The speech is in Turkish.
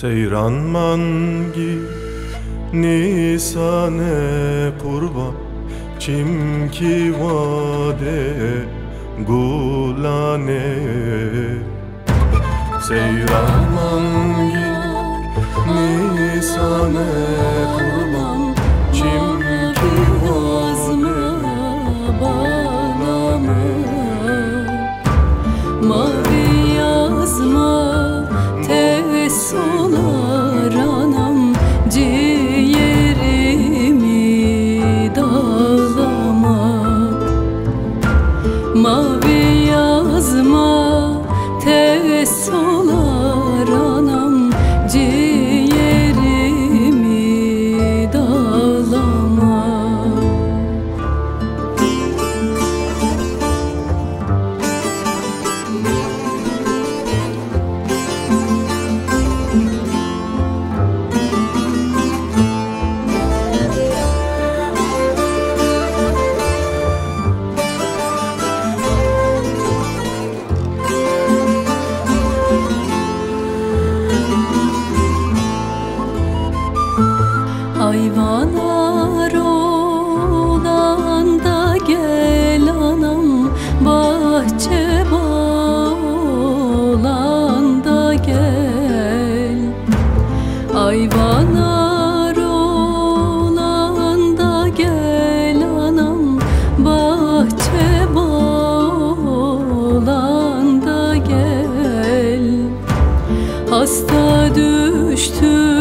Seyran mangi Nisane kurban Çimki vade gulane. Seyran mangi Nisane kurban Çimki vade bağlama Hayvanar olan da gel anam bahçe olan da gel. Hayvanar olan gel anam bahçe olan gel. Hasta düştüm